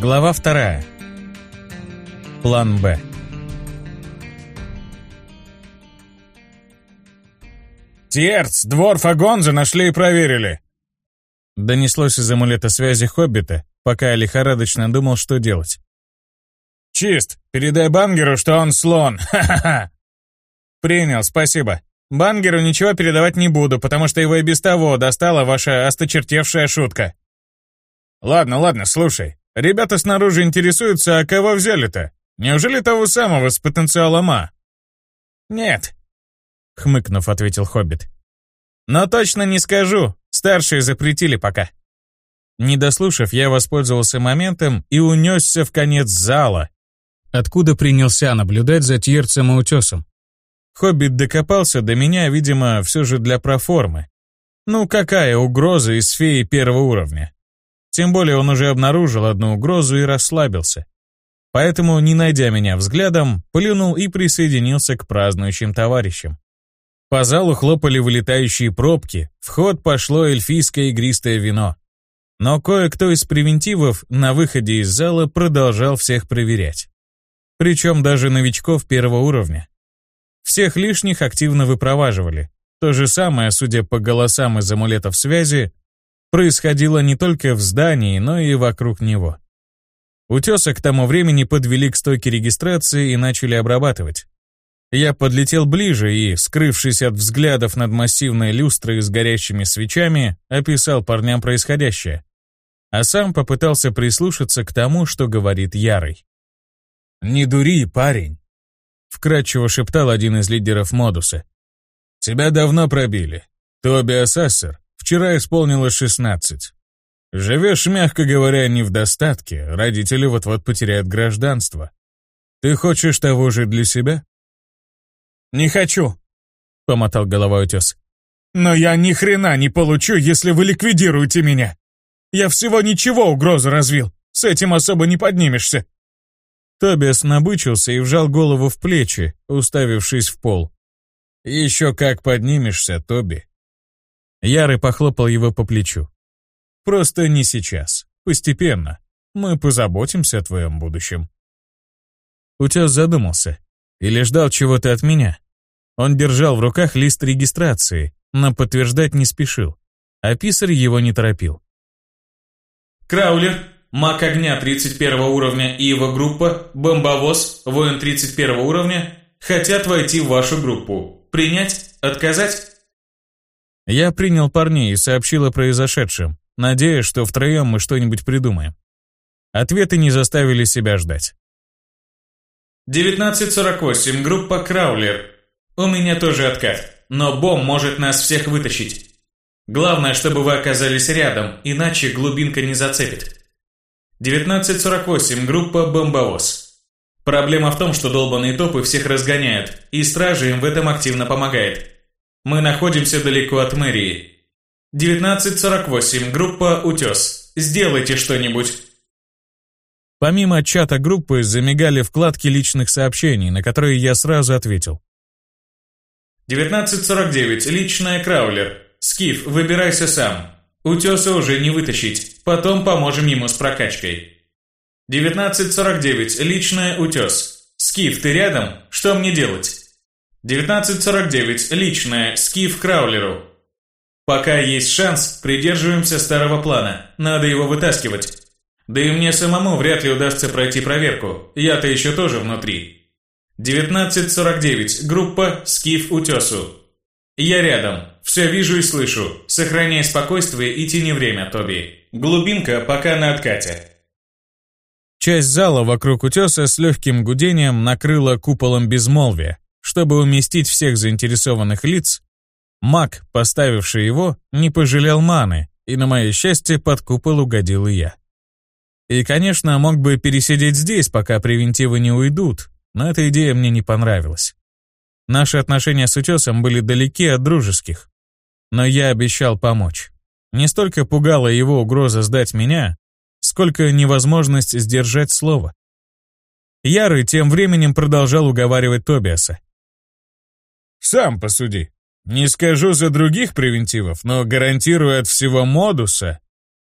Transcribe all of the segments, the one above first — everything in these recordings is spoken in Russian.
Глава вторая. План «Б». «Тьерц, двор Фагонза нашли и проверили!» Донеслось из амулета связи Хоббита, пока я лихорадочно думал, что делать. «Чист, передай Бангеру, что он слон, ха-ха-ха!» «Принял, спасибо. Бангеру ничего передавать не буду, потому что его и без того достала ваша осточертевшая шутка». «Ладно, ладно, слушай. Ребята снаружи интересуются, а кого взяли-то? Неужели того самого с потенциалом А?» «Нет», — хмыкнув, ответил Хоббит. «Но точно не скажу. Старшие запретили пока». Не дослушав, я воспользовался моментом и унесся в конец зала, откуда принялся наблюдать за Тьерцем и Утесом. Хоббит докопался до меня, видимо, все же для проформы. Ну какая угроза из феи первого уровня? Тем более он уже обнаружил одну угрозу и расслабился. Поэтому, не найдя меня взглядом, плюнул и присоединился к празднующим товарищам. По залу хлопали вылетающие пробки, в ход пошло эльфийское игристое вино. Но кое-кто из превентивов на выходе из зала продолжал всех проверять. Причем даже новичков первого уровня. Всех лишних активно выпроваживали. То же самое, судя по голосам из амулетов связи, происходило не только в здании, но и вокруг него. Утеса к тому времени подвели к стойке регистрации и начали обрабатывать. Я подлетел ближе и, скрывшись от взглядов над массивной люстрой с горящими свечами, описал парням происходящее. А сам попытался прислушаться к тому, что говорит Ярый. «Не дури, парень», — вкратчиво шептал один из лидеров модуса. «Тебя давно пробили. Тоби Ассассер, Вчера исполнилось 16. Живешь, мягко говоря, не в достатке, родители вот-вот потеряют гражданство. Ты хочешь того же для себя? Не хочу, помотал головой утес. Но я ни хрена не получу, если вы ликвидируете меня. Я всего ничего угрозу развил. С этим особо не поднимешься. Тобиас набычился и вжал голову в плечи, уставившись в пол. «Еще как поднимешься, Тоби. Ярый похлопал его по плечу. «Просто не сейчас. Постепенно. Мы позаботимся о твоем будущем». Утес задумался. Или ждал чего-то от меня. Он держал в руках лист регистрации, но подтверждать не спешил. А писарь его не торопил. «Краулер, маг огня 31 уровня и его группа, бомбовоз, воин 31 уровня, хотят войти в вашу группу. Принять? Отказать?» Я принял парней и сообщил о произошедшем, надеясь, что втроем мы что-нибудь придумаем. Ответы не заставили себя ждать. 1948, группа Краулер. У меня тоже откат, но бомб может нас всех вытащить. Главное, чтобы вы оказались рядом, иначе глубинка не зацепит. 1948, группа Бомбовоз. Проблема в том, что долбанные топы всех разгоняют, и стражи им в этом активно помогает. Мы находимся далеко от мэрии. 1948, группа «Утес». Сделайте что-нибудь. Помимо чата группы замигали вкладки личных сообщений, на которые я сразу ответил. 1949, личная Краулер. Скиф, выбирайся сам. Утеса уже не вытащить. Потом поможем ему с прокачкой. 1949, личная Утес. Скиф, ты рядом? Что мне делать? 1949. Личное. Скиф Краулеру. Пока есть шанс, придерживаемся старого плана. Надо его вытаскивать. Да и мне самому вряд ли удастся пройти проверку. Я-то еще тоже внутри. 1949. Группа Скиф Утесу. Я рядом. Все вижу и слышу. Сохраняй спокойствие и тяни время, Тоби. Глубинка пока на откате. Часть зала вокруг утеса с легким гудением накрыла куполом безмолвия. Чтобы уместить всех заинтересованных лиц, маг, поставивший его, не пожалел маны, и на мое счастье под купол угодил и я. И, конечно, мог бы пересидеть здесь, пока превентивы не уйдут, но эта идея мне не понравилась. Наши отношения с утесом были далеки от дружеских, но я обещал помочь. Не столько пугала его угроза сдать меня, сколько невозможность сдержать слово. Ярый тем временем продолжал уговаривать Тобиаса. Сам посуди. Не скажу за других превентивов, но гарантирую от всего модуса.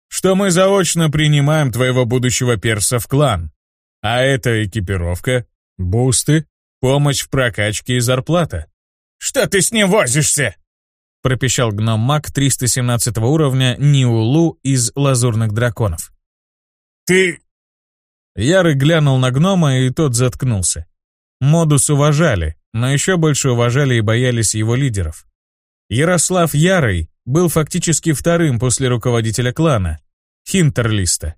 что мы заочно принимаем твоего будущего перса в клан. А это экипировка, бусты, помощь в прокачке и зарплата. «Что ты с ним возишься?» пропищал гном-маг 317 уровня Ниулу из лазурных драконов. «Ты...» Ярый глянул на гнома, и тот заткнулся. Модус уважали, но еще больше уважали и боялись его лидеров. Ярослав Ярый был фактически вторым после руководителя клана, Хинтерлиста.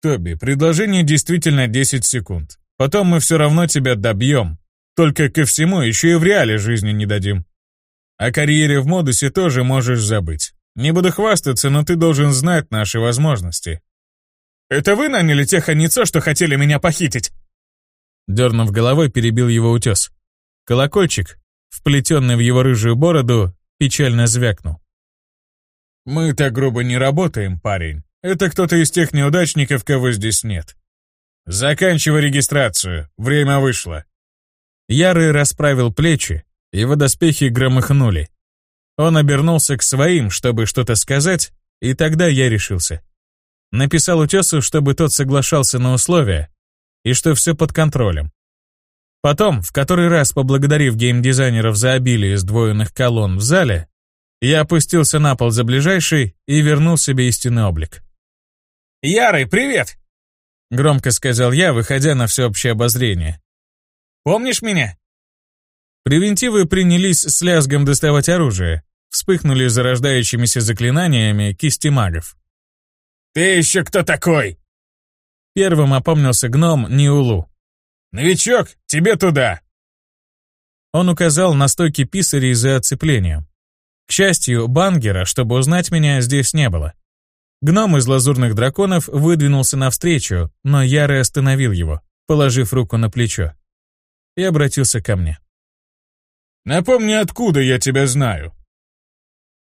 «Тоби, предложение действительно 10 секунд. Потом мы все равно тебя добьем. Только ко всему еще и в реале жизни не дадим. О карьере в модусе тоже можешь забыть. Не буду хвастаться, но ты должен знать наши возможности». «Это вы наняли тех аницо, что хотели меня похитить?» Дернув головой, перебил его утес. Колокольчик, вплетенный в его рыжую бороду, печально звякнул. «Мы так грубо не работаем, парень. Это кто-то из тех неудачников, кого здесь нет. Заканчивай регистрацию, время вышло». Ярый расправил плечи, его доспехи громыхнули. Он обернулся к своим, чтобы что-то сказать, и тогда я решился. Написал утесу, чтобы тот соглашался на условия, и что все под контролем. Потом, в который раз поблагодарив геймдизайнеров за обилие сдвоенных колонн в зале, я опустился на пол за ближайший и вернул себе истинный облик. «Ярый, привет!» — громко сказал я, выходя на всеобщее обозрение. «Помнишь меня?» Превентивы принялись с лязгом доставать оружие, вспыхнули зарождающимися заклинаниями кисти магов. «Ты еще кто такой?» Первым опомнился гном Ниулу. «Новичок, тебе туда!» Он указал на стойки писарей за оцеплением. К счастью, бангера, чтобы узнать меня, здесь не было. Гном из лазурных драконов выдвинулся навстречу, но Ярый остановил его, положив руку на плечо. И обратился ко мне. «Напомни, откуда я тебя знаю?»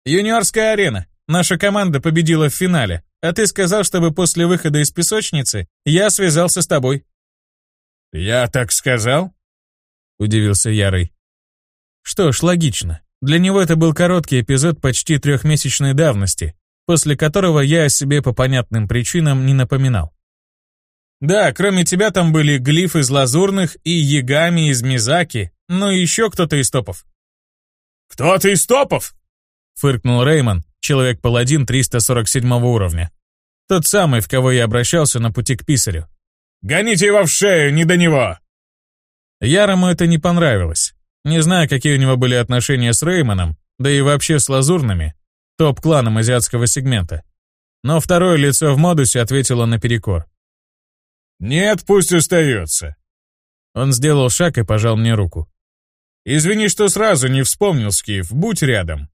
«Юниорская арена. Наша команда победила в финале, а ты сказал, чтобы после выхода из песочницы я связался с тобой». «Я так сказал?» — удивился Ярый. Что ж, логично. Для него это был короткий эпизод почти трехмесячной давности, после которого я о себе по понятным причинам не напоминал. «Да, кроме тебя там были глиф из лазурных и ягами из Мизаки, ну и еще кто-то из топов». «Кто-то из топов?» — фыркнул Реймон, человек-паладин 347 уровня. Тот самый, в кого я обращался на пути к писарю. «Гоните его в шею, не до него!» Ярому это не понравилось. Не знаю, какие у него были отношения с Реймоном, да и вообще с лазурными, топ-кланом азиатского сегмента. Но второе лицо в модусе ответило наперекор. «Нет, пусть остается». Он сделал шаг и пожал мне руку. «Извини, что сразу не вспомнил, Скиф, будь рядом.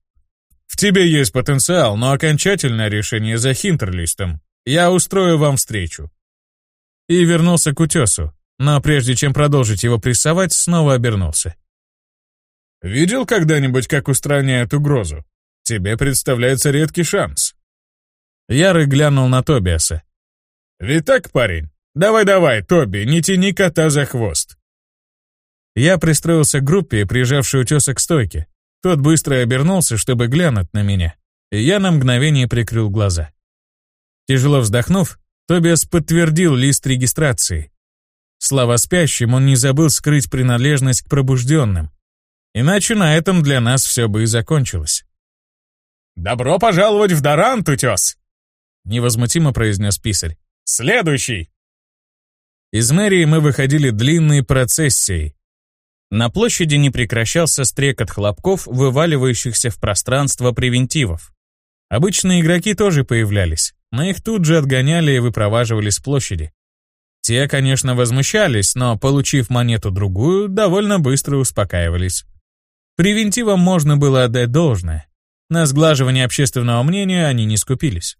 В тебе есть потенциал, но окончательное решение за Хинтерлистом. Я устрою вам встречу». И вернулся к утесу, но прежде чем продолжить его прессовать, снова обернулся. «Видел когда-нибудь, как устраняют угрозу? Тебе представляется редкий шанс». Ярый глянул на Тобиаса. «Ведь так, парень? Давай-давай, Тоби, не тяни кота за хвост». Я пристроился к группе, прижавшей утеса к стойке. Тот быстро обернулся, чтобы глянуть на меня, и я на мгновение прикрыл глаза. Тяжело вздохнув, Тобиас подтвердил лист регистрации. Слава спящим, он не забыл скрыть принадлежность к пробужденным. Иначе на этом для нас все бы и закончилось. «Добро пожаловать в Дарант, утес!» Невозмутимо произнес писарь. «Следующий!» Из мэрии мы выходили длинной процессией, на площади не прекращался стрекот хлопков, вываливающихся в пространство превентивов. Обычные игроки тоже появлялись, но их тут же отгоняли и выпроваживали с площади. Те, конечно, возмущались, но, получив монету-другую, довольно быстро успокаивались. Превентивам можно было отдать должное. На сглаживание общественного мнения они не скупились.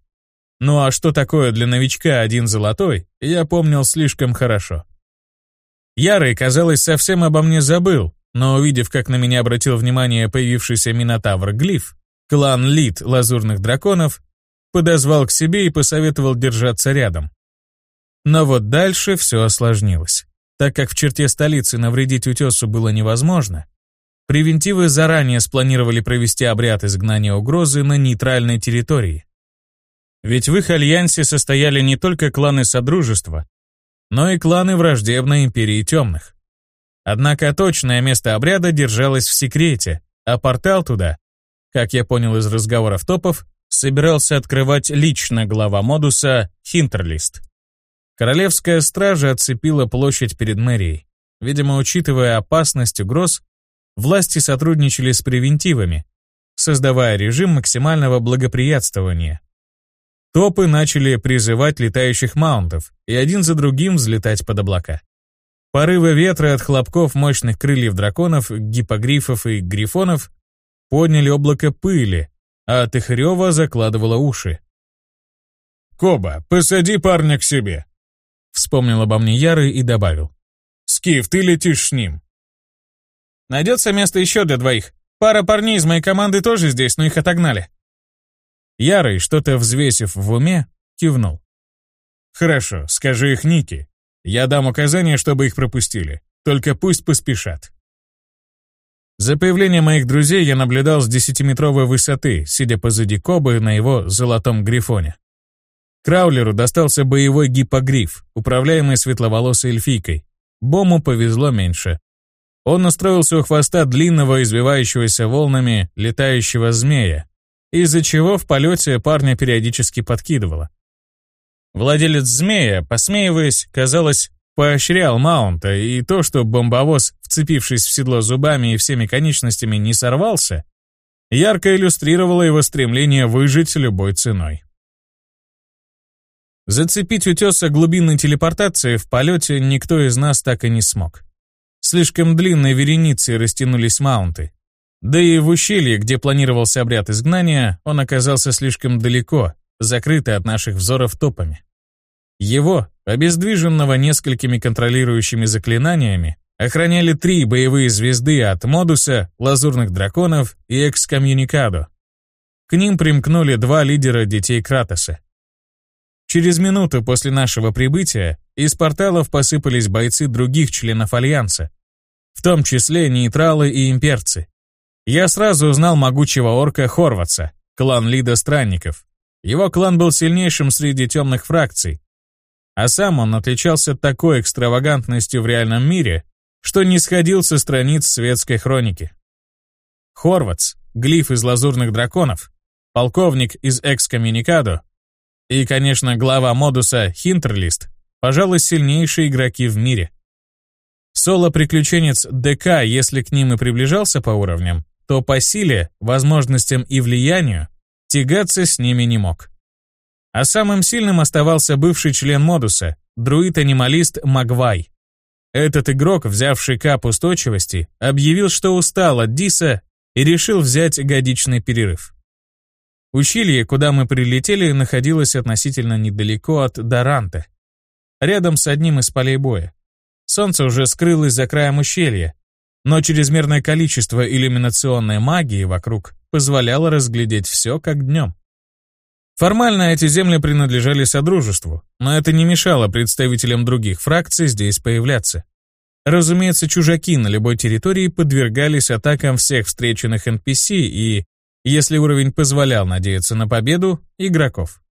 Ну а что такое для новичка один золотой, я помнил слишком хорошо. Ярый, казалось, совсем обо мне забыл, но увидев, как на меня обратил внимание появившийся Минотавр Глиф, клан Лид Лазурных Драконов, подозвал к себе и посоветовал держаться рядом. Но вот дальше все осложнилось. Так как в черте столицы навредить утесу было невозможно, превентивы заранее спланировали провести обряд изгнания угрозы на нейтральной территории. Ведь в их альянсе состояли не только кланы Содружества, но и кланы враждебной Империи Темных. Однако точное место обряда держалось в секрете, а портал туда, как я понял из разговоров топов, собирался открывать лично глава модуса Хинтерлист. Королевская стража оцепила площадь перед мэрией. Видимо, учитывая опасность угроз, власти сотрудничали с превентивами, создавая режим максимального благоприятствования. Топы начали призывать летающих маунтов и один за другим взлетать под облака. Порывы ветра от хлопков мощных крыльев драконов, гипогрифов и грифонов подняли облако пыли, а от их рева закладывало уши. «Коба, посади парня к себе!» Вспомнил обо мне Яры и добавил. «Скиф, ты летишь с ним!» «Найдется место еще для двоих. Пара парней из моей команды тоже здесь, но их отогнали». Ярый, что-то взвесив в уме, кивнул. «Хорошо, скажи их Ники. Я дам указание, чтобы их пропустили. Только пусть поспешат». За появлением моих друзей я наблюдал с десятиметровой высоты, сидя позади Кобы на его золотом грифоне. Краулеру достался боевой гипогриф, управляемый светловолосой эльфийкой. Бому повезло меньше. Он устроился у хвоста длинного, извивающегося волнами, летающего змея, из-за чего в полете парня периодически подкидывало. Владелец змея, посмеиваясь, казалось, поощрял Маунта, и то, что бомбовоз, вцепившись в седло зубами и всеми конечностями, не сорвался, ярко иллюстрировало его стремление выжить любой ценой. Зацепить утеса глубинной телепортации в полете никто из нас так и не смог. Слишком длинной вереницей растянулись маунты. Да и в ущелье, где планировался обряд изгнания, он оказался слишком далеко, закрытый от наших взоров топами. Его, обездвиженного несколькими контролирующими заклинаниями, охраняли три боевые звезды от Модуса, Лазурных Драконов и Экскомьюникадо. К ним примкнули два лидера детей Кратоса. Через минуту после нашего прибытия из порталов посыпались бойцы других членов Альянса, в том числе нейтралы и имперцы. Я сразу узнал могучего орка Хорватса, клан Лида Странников. Его клан был сильнейшим среди темных фракций, а сам он отличался такой экстравагантностью в реальном мире, что не сходил со страниц светской хроники. Хорватс, глиф из лазурных драконов, полковник из экскоммуникадо и, конечно, глава модуса Хинтерлист, пожалуй, сильнейшие игроки в мире. Соло-приключенец ДК, если к ним и приближался по уровням, то по силе, возможностям и влиянию тягаться с ними не мог. А самым сильным оставался бывший член модуса, друид-анималист Магвай. Этот игрок, взявший кап устойчивости, объявил, что устал от Диса и решил взять годичный перерыв. Ущелье, куда мы прилетели, находилось относительно недалеко от Даранта, рядом с одним из полей боя. Солнце уже скрылось за краем ущелья, но чрезмерное количество иллюминационной магии вокруг позволяло разглядеть все как днем. Формально эти земли принадлежали Содружеству, но это не мешало представителям других фракций здесь появляться. Разумеется, чужаки на любой территории подвергались атакам всех встреченных NPC и, если уровень позволял надеяться на победу, игроков.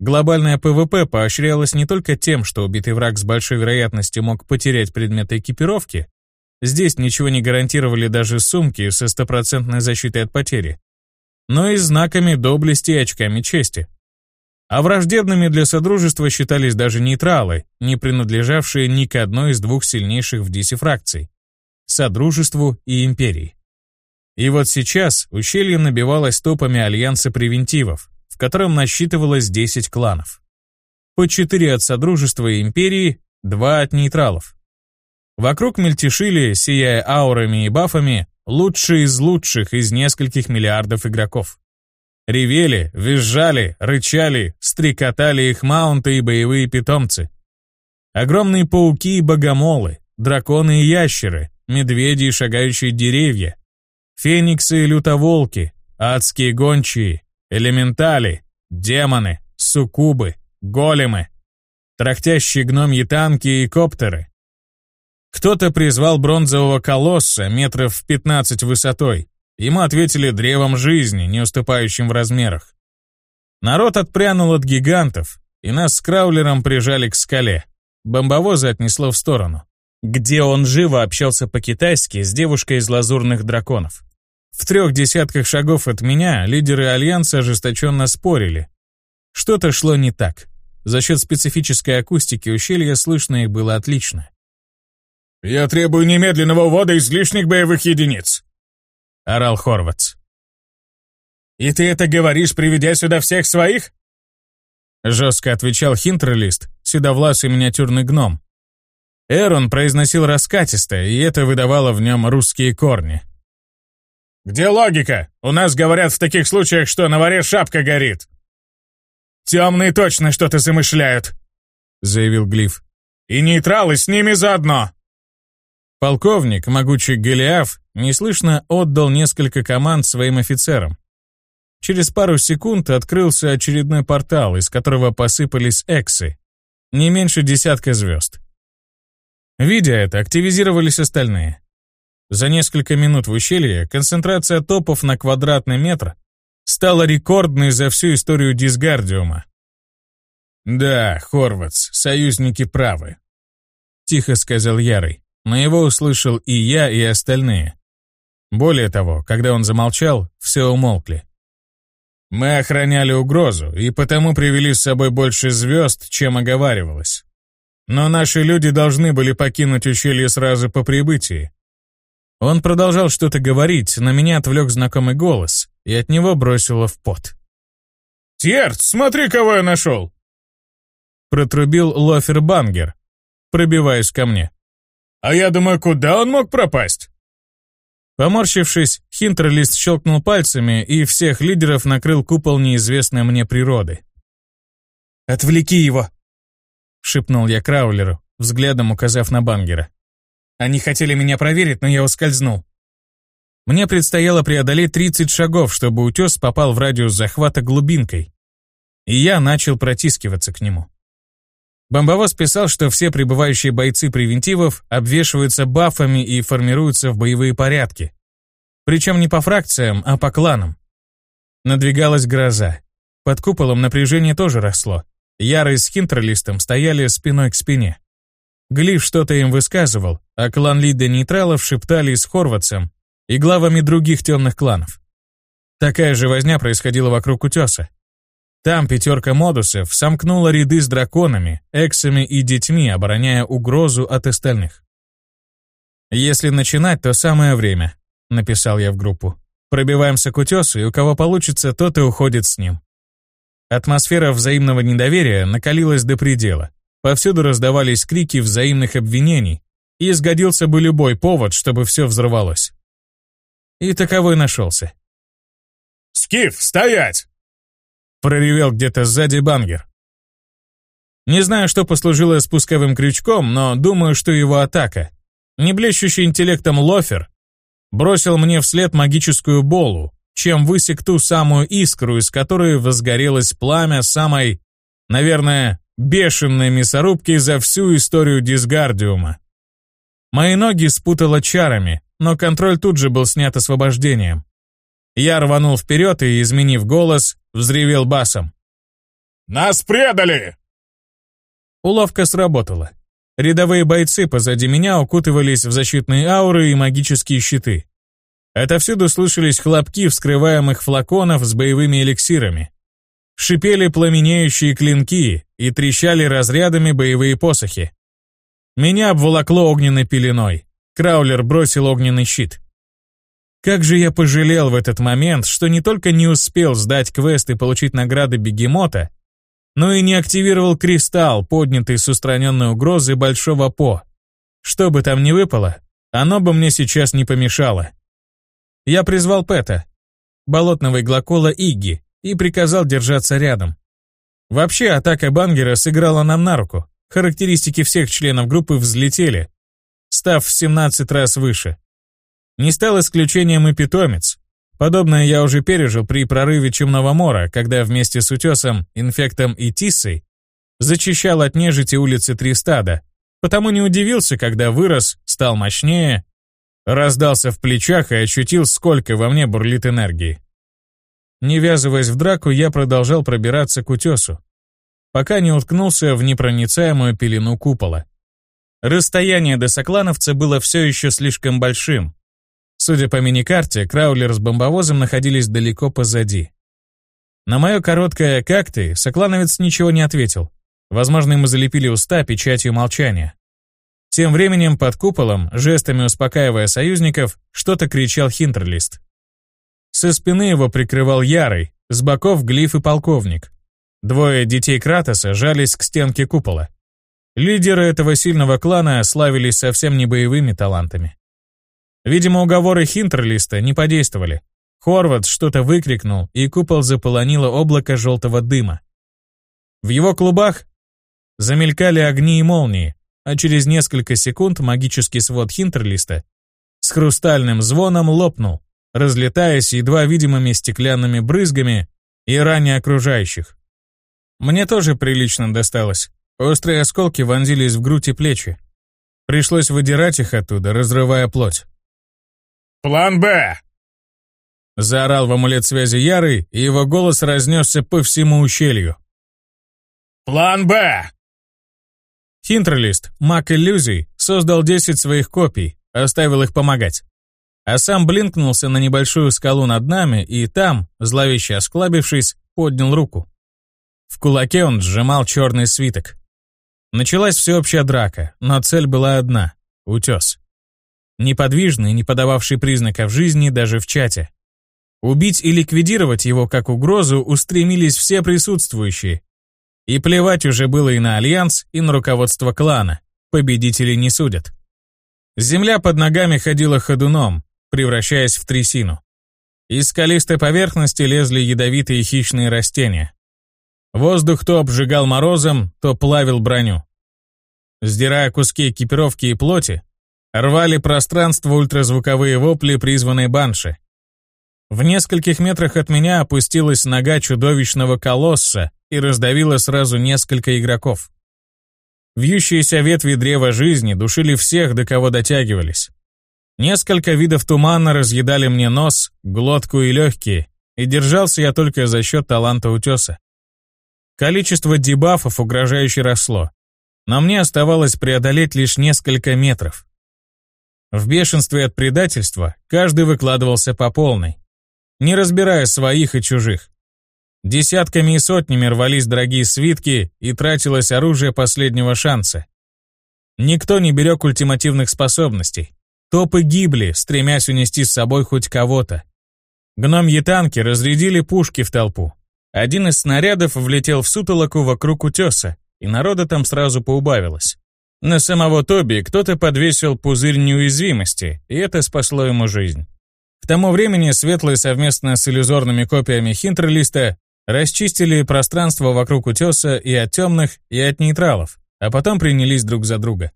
Глобальное ПВП поощрялось не только тем, что убитый враг с большой вероятностью мог потерять предметы экипировки, здесь ничего не гарантировали даже сумки со стопроцентной защитой от потери, но и знаками доблести и очками чести. А враждебными для Содружества считались даже нейтралы, не принадлежавшие ни к одной из двух сильнейших в Дисе фракций — Содружеству и Империи. И вот сейчас ущелье набивалось топами Альянса Превентивов, в котором насчитывалось 10 кланов. По 4 от Содружества и Империи, 2 от нейтралов. Вокруг мельтешили, сияя аурами и бафами, Лучшие из лучших из нескольких миллиардов игроков. Ревели, визжали, рычали, стрекотали их маунты и боевые питомцы. Огромные пауки и богомолы, драконы и ящеры, медведи и шагающие деревья, фениксы и лютоволки, адские гончие, элементали, демоны, суккубы, големы, трахтящие гномьи танки и коптеры, кто-то призвал бронзового колосса метров в 15 высотой. Ему ответили древом жизни, не уступающим в размерах. Народ отпрянул от гигантов, и нас с Краулером прижали к скале. Бомбовоза отнесло в сторону, где он живо общался по-китайски с девушкой из лазурных драконов. В трех десятках шагов от меня лидеры Альянса ожесточенно спорили. Что-то шло не так. За счет специфической акустики ущелья слышно их было отлично. «Я требую немедленного ввода излишних боевых единиц!» — орал Хорватс. «И ты это говоришь, приведя сюда всех своих?» Жестко отвечал Хинтерлист, седовласый миниатюрный гном. Эрон произносил раскатисто, и это выдавало в нем русские корни. «Где логика? У нас говорят в таких случаях, что на варе шапка горит!» «Темные точно что-то замышляют», — заявил Глиф. «И нейтралы с ними заодно!» Полковник, могучий Голиаф, неслышно отдал несколько команд своим офицерам. Через пару секунд открылся очередной портал, из которого посыпались эксы. Не меньше десятка звезд. Видя это, активизировались остальные. За несколько минут в ущелье концентрация топов на квадратный метр стала рекордной за всю историю Дисгардиума. «Да, Хорватс, союзники правы», — тихо сказал Ярый, но его услышал и я, и остальные. Более того, когда он замолчал, все умолкли. Мы охраняли угрозу, и потому привели с собой больше звезд, чем оговаривалось. Но наши люди должны были покинуть ущелье сразу по прибытии. Он продолжал что-то говорить, но меня отвлек знакомый голос, и от него бросило в пот. «Тьерц, смотри, кого я нашел!» Протрубил Лофер Бангер, пробиваясь ко мне. «А я думаю, куда он мог пропасть?» Поморщившись, Хинтерлист щелкнул пальцами, и всех лидеров накрыл купол неизвестной мне природы. «Отвлеки его!» — шепнул я Краулеру, взглядом указав на Бангера. «Они хотели меня проверить, но я ускользнул». Мне предстояло преодолеть 30 шагов, чтобы утес попал в радиус захвата глубинкой, и я начал протискиваться к нему. Бомбовоз писал, что все прибывающие бойцы превентивов обвешиваются бафами и формируются в боевые порядки. Причем не по фракциям, а по кланам. Надвигалась гроза. Под куполом напряжение тоже росло. Ярый с Хинтерлистом стояли спиной к спине. Глиф что-то им высказывал, а клан Лида Нейтралов шептали с Хорватцем и главами других темных кланов. Такая же возня происходила вокруг утеса. Там пятерка модусов сомкнула ряды с драконами, эксами и детьми, обороняя угрозу от остальных. «Если начинать, то самое время», — написал я в группу. «Пробиваемся к утесу, и у кого получится, тот и уходит с ним». Атмосфера взаимного недоверия накалилась до предела. Повсюду раздавались крики взаимных обвинений, и сгодился бы любой повод, чтобы все взорвалось. И таковой нашелся. «Скиф, стоять!» Проревел где-то сзади бангер. Не знаю, что послужило спусковым крючком, но думаю, что его атака. Не блещущий интеллектом Лофер бросил мне вслед магическую болу, чем высек ту самую искру, из которой возгорелось пламя самой, наверное, бешеной мясорубки за всю историю Дисгардиума. Мои ноги спутало чарами, но контроль тут же был снят освобождением. Я рванул вперед и, изменив голос, взревел басом. «Нас предали!» Уловка сработала. Рядовые бойцы позади меня укутывались в защитные ауры и магические щиты. Отовсюду слышались хлопки вскрываемых флаконов с боевыми эликсирами. Шипели пламенеющие клинки и трещали разрядами боевые посохи. Меня обволокло огненной пеленой. Краулер бросил огненный щит. Как же я пожалел в этот момент, что не только не успел сдать квест и получить награды бегемота, но и не активировал кристалл, поднятый с устраненной угрозы Большого По. Что бы там ни выпало, оно бы мне сейчас не помешало. Я призвал Пэта, болотного иглокола Игги, и приказал держаться рядом. Вообще, атака Бангера сыграла нам на руку. Характеристики всех членов группы взлетели, став в 17 раз выше. Не стал исключением и питомец. Подобное я уже пережил при прорыве Чумного Мора, когда вместе с Утесом, Инфектом и Тиссой зачищал от нежити улицы Три стада, потому не удивился, когда вырос, стал мощнее, раздался в плечах и ощутил, сколько во мне бурлит энергии. Не ввязываясь в драку, я продолжал пробираться к утесу, пока не уткнулся в непроницаемую пелену купола. Расстояние до соклановца было все еще слишком большим. Судя по миникарте, Краулер с бомбовозом находились далеко позади. На мое короткое «как ты» соклановец ничего не ответил. Возможно, ему залепили уста печатью молчания. Тем временем под куполом, жестами успокаивая союзников, что-то кричал Хинтерлист. Со спины его прикрывал Ярый, с боков Глиф и полковник. Двое детей Кратоса жались к стенке купола. Лидеры этого сильного клана славились совсем не боевыми талантами. Видимо, уговоры Хинтерлиста не подействовали. Хорват что-то выкрикнул, и купол заполонило облако желтого дыма. В его клубах замелькали огни и молнии, а через несколько секунд магический свод Хинтерлиста с хрустальным звоном лопнул, разлетаясь едва видимыми стеклянными брызгами и ранее окружающих. Мне тоже прилично досталось. Острые осколки вонзились в грудь и плечи. Пришлось выдирать их оттуда, разрывая плоть. «План Б!» Заорал в амулет связи Ярый, и его голос разнесся по всему ущелью. «План Б!» Хинтерлист, маг иллюзий, создал 10 своих копий, оставил их помогать. А сам блинкнулся на небольшую скалу над нами и там, зловеще осклабившись, поднял руку. В кулаке он сжимал черный свиток. Началась всеобщая драка, но цель была одна — утес. Неподвижный, не подававший признаков жизни даже в чате. Убить и ликвидировать его как угрозу устремились все присутствующие. И плевать уже было и на Альянс, и на руководство клана. Победители не судят. Земля под ногами ходила ходуном, превращаясь в трясину. Из скалистой поверхности лезли ядовитые хищные растения. Воздух то обжигал морозом, то плавил броню. Сдирая куски экипировки и плоти, рвали пространство ультразвуковые вопли призванной банши. В нескольких метрах от меня опустилась нога чудовищного колосса и раздавила сразу несколько игроков. Вьющиеся ветви древа жизни душили всех, до кого дотягивались. Несколько видов тумана разъедали мне нос, глотку и легкие, и держался я только за счет таланта утеса. Количество дебафов угрожающе росло, но мне оставалось преодолеть лишь несколько метров. В бешенстве от предательства каждый выкладывался по полной, не разбирая своих и чужих. Десятками и сотнями рвались дорогие свитки и тратилось оружие последнего шанса. Никто не берег ультимативных способностей. Топы гибли, стремясь унести с собой хоть кого-то. Гномьи танки разрядили пушки в толпу. Один из снарядов влетел в сутолоку вокруг утеса, и народа там сразу поубавилось. На самого Тоби кто-то подвесил пузырь неуязвимости, и это спасло ему жизнь. К тому времени светлые совместно с иллюзорными копиями Хинтерлиста расчистили пространство вокруг утеса и от темных, и от нейтралов, а потом принялись друг за друга.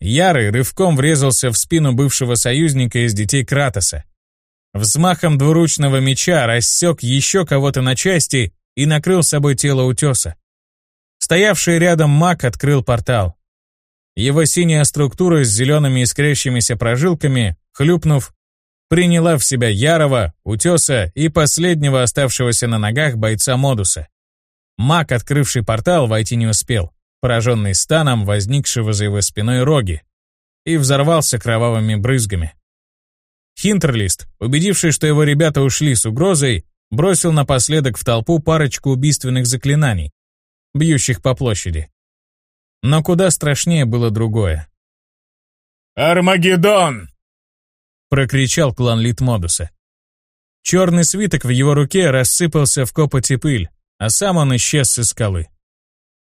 Ярый рывком врезался в спину бывшего союзника из детей Кратоса. Взмахом двуручного меча рассек еще кого-то на части и накрыл собой тело утеса. Стоявший рядом маг открыл портал. Его синяя структура с зелеными искрящимися прожилками, хлюпнув, приняла в себя Ярова, Утеса и последнего оставшегося на ногах бойца Модуса. Маг, открывший портал, войти не успел, пораженный станом возникшего за его спиной роги, и взорвался кровавыми брызгами. Хинтерлист, убедившись, что его ребята ушли с угрозой, бросил напоследок в толпу парочку убийственных заклинаний, бьющих по площади. Но куда страшнее было другое. «Армагеддон!» прокричал клан Литмодуса. Черный свиток в его руке рассыпался в копоти пыль, а сам он исчез из скалы.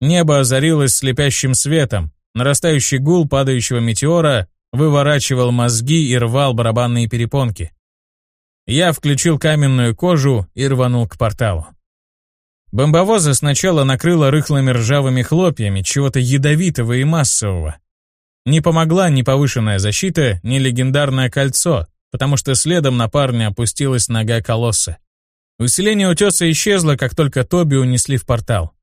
Небо озарилось слепящим светом, нарастающий гул падающего метеора выворачивал мозги и рвал барабанные перепонки. Я включил каменную кожу и рванул к порталу. Бомбовоза сначала накрыло рыхлыми ржавыми хлопьями чего-то ядовитого и массового, не помогла ни повышенная защита, ни легендарное кольцо, потому что следом на парня опустилась нога колосса. Усиление утеса исчезло, как только Тоби унесли в портал.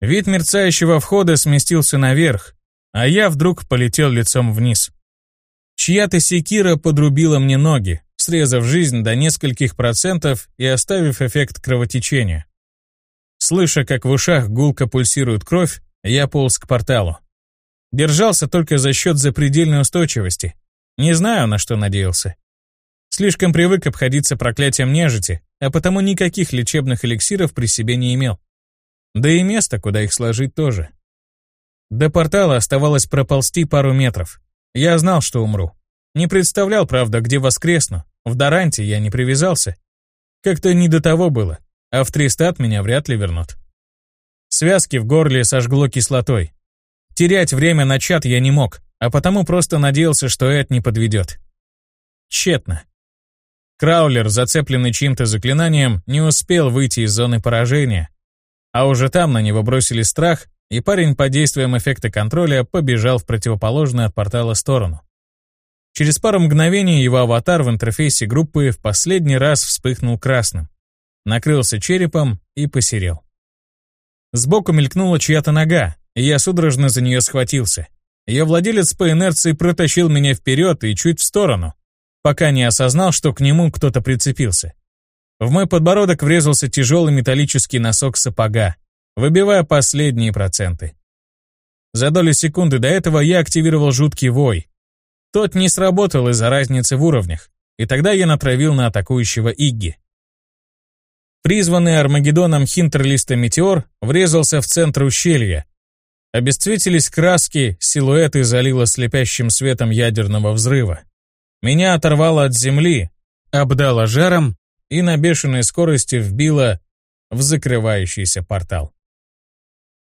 Вид мерцающего входа сместился наверх, а я вдруг полетел лицом вниз. Чья-то секира подрубила мне ноги, срезав жизнь до нескольких процентов и оставив эффект кровотечения. Слыша, как в ушах гулко пульсирует кровь, я полз к порталу. Держался только за счет запредельной устойчивости. Не знаю, на что надеялся. Слишком привык обходиться проклятием нежити, а потому никаких лечебных эликсиров при себе не имел. Да и место, куда их сложить, тоже. До портала оставалось проползти пару метров. Я знал, что умру. Не представлял, правда, где воскресну. В Даранте я не привязался. Как-то не до того было, а в Тристат меня вряд ли вернут. Связки в горле сожгло кислотой. Терять время на чат я не мог, а потому просто надеялся, что Эд не подведет. Тщетно. Краулер, зацепленный чьим-то заклинанием, не успел выйти из зоны поражения. А уже там на него бросили страх, и парень под действием эффекта контроля побежал в противоположную от портала сторону. Через пару мгновений его аватар в интерфейсе группы в последний раз вспыхнул красным, накрылся черепом и посерел. Сбоку мелькнула чья-то нога, и я судорожно за нее схватился. Ее владелец по инерции протащил меня вперед и чуть в сторону, пока не осознал, что к нему кто-то прицепился. В мой подбородок врезался тяжелый металлический носок сапога, выбивая последние проценты. За долю секунды до этого я активировал жуткий вой. Тот не сработал из-за разницы в уровнях, и тогда я натравил на атакующего Игги. Призванный Армагеддоном Хинтерлиста Метеор врезался в центр ущелья. Обесцветились краски, силуэты залило слепящим светом ядерного взрыва. Меня оторвало от земли, обдало жаром и на бешеной скорости вбило в закрывающийся портал.